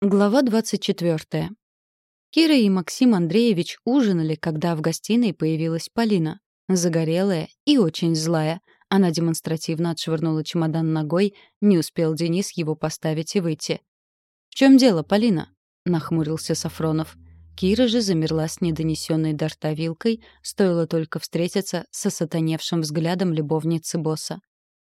Глава 24. Кира и Максим Андреевич ужинали, когда в гостиной появилась Полина. Загорелая и очень злая. Она демонстративно отшвырнула чемодан ногой, не успел Денис его поставить и выйти. «В чем дело, Полина?» — нахмурился Сафронов. Кира же замерла с недонесенной до рта вилкой, стоило только встретиться со сатаневшим взглядом любовницы босса.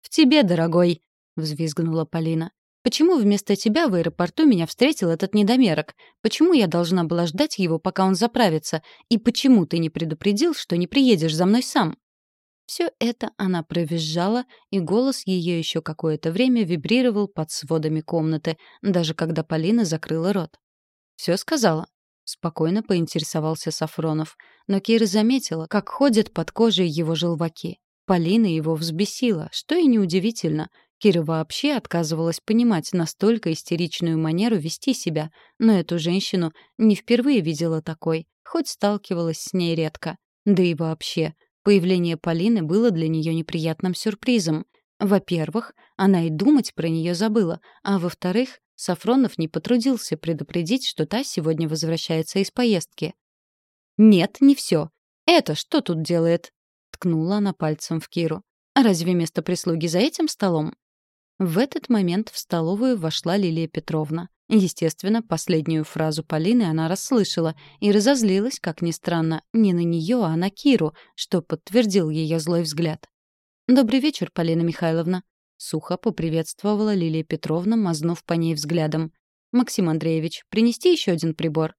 «В тебе, дорогой!» — взвизгнула Полина. Почему вместо тебя в аэропорту меня встретил этот недомерок? Почему я должна была ждать его, пока он заправится? И почему ты не предупредил, что не приедешь за мной сам?» Все это она провизжала, и голос ее еще какое-то время вибрировал под сводами комнаты, даже когда Полина закрыла рот. «Все сказала?» — спокойно поинтересовался Сафронов. Но Кира заметила, как ходят под кожей его желваки. Полина его взбесила, что и неудивительно — Кира вообще отказывалась понимать настолько истеричную манеру вести себя, но эту женщину не впервые видела такой, хоть сталкивалась с ней редко. Да и вообще, появление Полины было для нее неприятным сюрпризом. Во-первых, она и думать про нее забыла, а во-вторых, Сафронов не потрудился предупредить, что та сегодня возвращается из поездки. «Нет, не все. Это что тут делает?» — ткнула она пальцем в Киру. «Разве место прислуги за этим столом?» В этот момент в столовую вошла Лилия Петровна. Естественно, последнюю фразу Полины она расслышала и разозлилась, как ни странно, не на нее, а на Киру, что подтвердил ее злой взгляд. «Добрый вечер, Полина Михайловна», — сухо поприветствовала Лилия Петровна, мазнув по ней взглядом. «Максим Андреевич, принести еще один прибор?»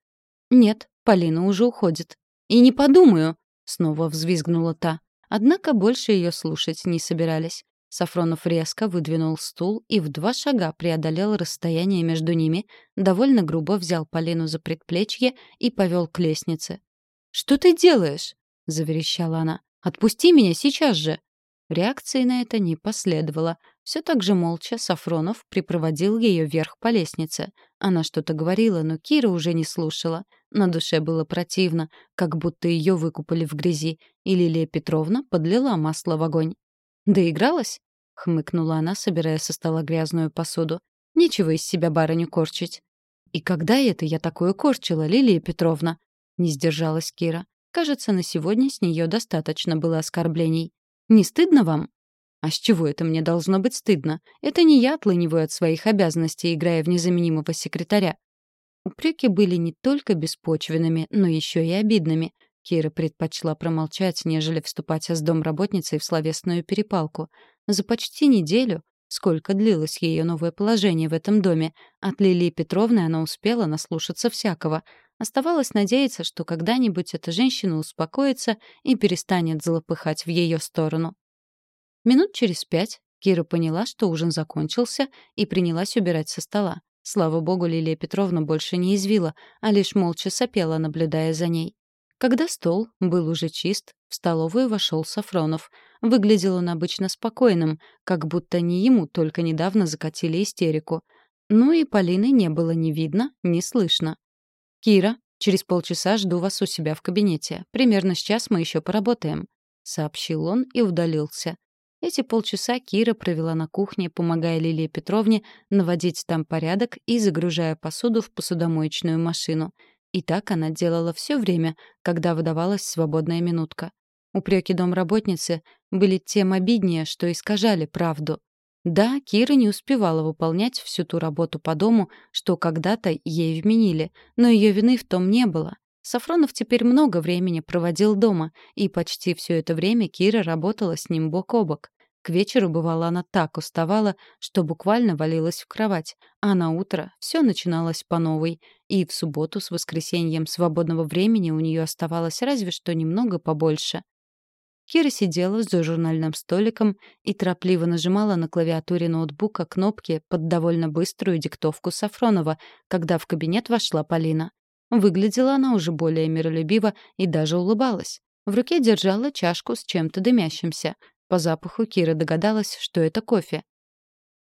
«Нет, Полина уже уходит». «И не подумаю», — снова взвизгнула та. Однако больше ее слушать не собирались. Сафронов резко выдвинул стул и в два шага преодолел расстояние между ними, довольно грубо взял Полину за предплечье и повел к лестнице. «Что ты делаешь?» — заверещала она. «Отпусти меня сейчас же!» Реакции на это не последовало. Все так же молча Сафронов припроводил ее вверх по лестнице. Она что-то говорила, но Кира уже не слушала. На душе было противно, как будто ее выкупали в грязи, и Лилия Петровна подлила масло в огонь. «Доигралась?» — хмыкнула она, собирая со стола грязную посуду. «Нечего из себя барыню корчить». «И когда это я такое корчила, Лилия Петровна?» — не сдержалась Кира. «Кажется, на сегодня с нее достаточно было оскорблений. Не стыдно вам?» «А с чего это мне должно быть стыдно? Это не я отлыниваю от своих обязанностей, играя в незаменимого секретаря». Упреки были не только беспочвенными, но еще и обидными — Кира предпочла промолчать, нежели вступать с домработницей в словесную перепалку. За почти неделю, сколько длилось ее новое положение в этом доме, от Лилии Петровны она успела наслушаться всякого. Оставалось надеяться, что когда-нибудь эта женщина успокоится и перестанет злопыхать в ее сторону. Минут через пять Кира поняла, что ужин закончился, и принялась убирать со стола. Слава богу, Лилия Петровна больше не извила, а лишь молча сопела, наблюдая за ней. Когда стол был уже чист, в столовую вошел Сафронов. Выглядел он обычно спокойным, как будто не ему только недавно закатили истерику. Ну и Полины не было ни видно, ни слышно. «Кира, через полчаса жду вас у себя в кабинете. Примерно с час мы еще поработаем», — сообщил он и удалился. Эти полчаса Кира провела на кухне, помогая Лилии Петровне наводить там порядок и загружая посуду в посудомоечную машину — и так она делала все время, когда выдавалась свободная минутка. Упреки домработницы были тем обиднее, что искажали правду. Да, Кира не успевала выполнять всю ту работу по дому, что когда-то ей вменили, но ее вины в том не было. Сафронов теперь много времени проводил дома, и почти все это время Кира работала с ним бок о бок. К вечеру, бывало, она так уставала, что буквально валилась в кровать, а на утро все начиналось по новой, и в субботу с воскресеньем свободного времени у нее оставалось разве что немного побольше. Кира сидела за журнальным столиком и торопливо нажимала на клавиатуре ноутбука кнопки под довольно быструю диктовку Сафронова, когда в кабинет вошла Полина. Выглядела она уже более миролюбиво и даже улыбалась. В руке держала чашку с чем-то дымящимся. По запаху Кира догадалась, что это кофе.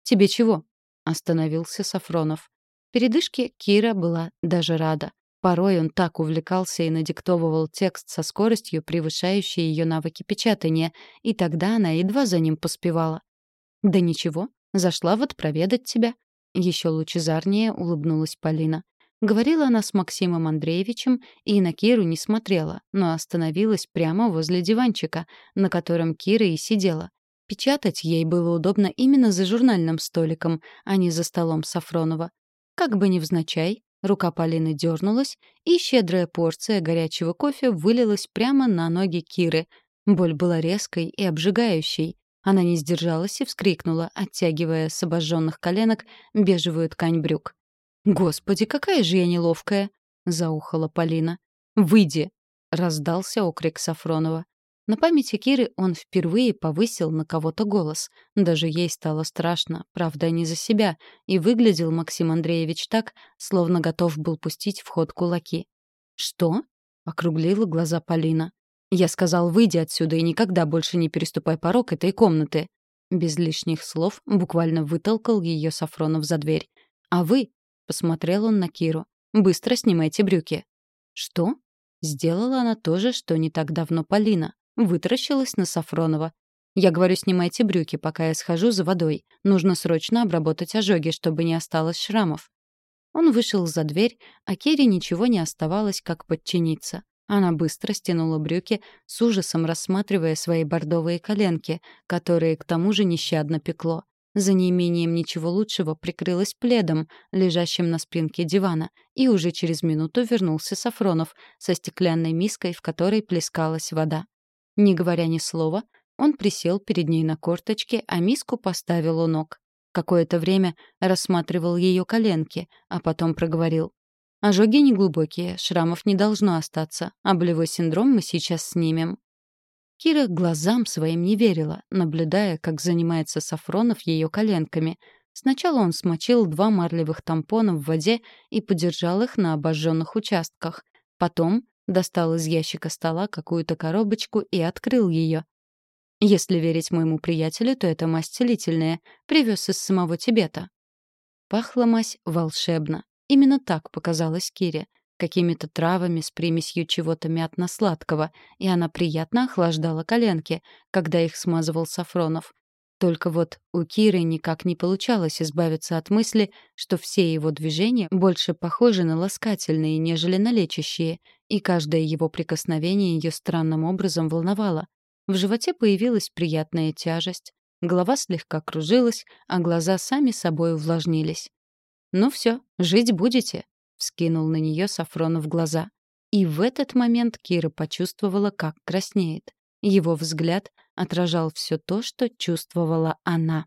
«Тебе чего?» — остановился Сафронов. Передышке Кира была даже рада. Порой он так увлекался и надиктовывал текст со скоростью, превышающей ее навыки печатания, и тогда она едва за ним поспевала. «Да ничего, зашла вот проведать тебя». Еще лучезарнее улыбнулась Полина. Говорила она с Максимом Андреевичем и на Киру не смотрела, но остановилась прямо возле диванчика, на котором Кира и сидела. Печатать ей было удобно именно за журнальным столиком, а не за столом Сафронова. Как бы невзначай, рука Полины дернулась, и щедрая порция горячего кофе вылилась прямо на ноги Киры. Боль была резкой и обжигающей. Она не сдержалась и вскрикнула, оттягивая с обожженных коленок бежевую ткань брюк. «Господи, какая же я неловкая!» — заухала Полина. «Выйди!» — раздался окрик Сафронова. На памяти Киры он впервые повысил на кого-то голос. Даже ей стало страшно, правда, не за себя, и выглядел Максим Андреевич так, словно готов был пустить в ход кулаки. «Что?» — округлила глаза Полина. «Я сказал, выйди отсюда и никогда больше не переступай порог этой комнаты». Без лишних слов буквально вытолкал ее Сафронов за дверь. «А вы?» — посмотрел он на Киру. «Быстро снимайте брюки». «Что?» Сделала она то же, что не так давно Полина. Вытаращилась на Сафронова. «Я говорю, снимайте брюки, пока я схожу за водой. Нужно срочно обработать ожоги, чтобы не осталось шрамов». Он вышел за дверь, а Кире ничего не оставалось, как подчиниться. Она быстро стянула брюки, с ужасом рассматривая свои бордовые коленки, которые к тому же нещадно пекло. За неимением ничего лучшего прикрылась пледом, лежащим на спинке дивана, и уже через минуту вернулся Сафронов со стеклянной миской, в которой плескалась вода. Не говоря ни слова, он присел перед ней на корточке, а миску поставил у ног. Какое-то время рассматривал ее коленки, а потом проговорил. «Ожоги неглубокие, шрамов не должно остаться, а болевой синдром мы сейчас снимем». Кира глазам своим не верила, наблюдая, как занимается Сафронов ее коленками. Сначала он смочил два марлевых тампона в воде и подержал их на обожженных участках. Потом Достал из ящика стола какую-то коробочку и открыл ее. Если верить моему приятелю, то это мазь целительная. Привез из самого Тибета. Пахла мазь волшебно. Именно так показалось Кире. Какими-то травами с примесью чего-то мятно-сладкого, и она приятно охлаждала коленки, когда их смазывал Сафронов. Только вот у Киры никак не получалось избавиться от мысли, что все его движения больше похожи на ласкательные, нежели на лечащие, и каждое его прикосновение ее странным образом волновало. В животе появилась приятная тяжесть, голова слегка кружилась, а глаза сами собой увлажнились. «Ну все, жить будете», — вскинул на нее Сафронов глаза. И в этот момент Кира почувствовала, как краснеет. Его взгляд отражал все то, что чувствовала она.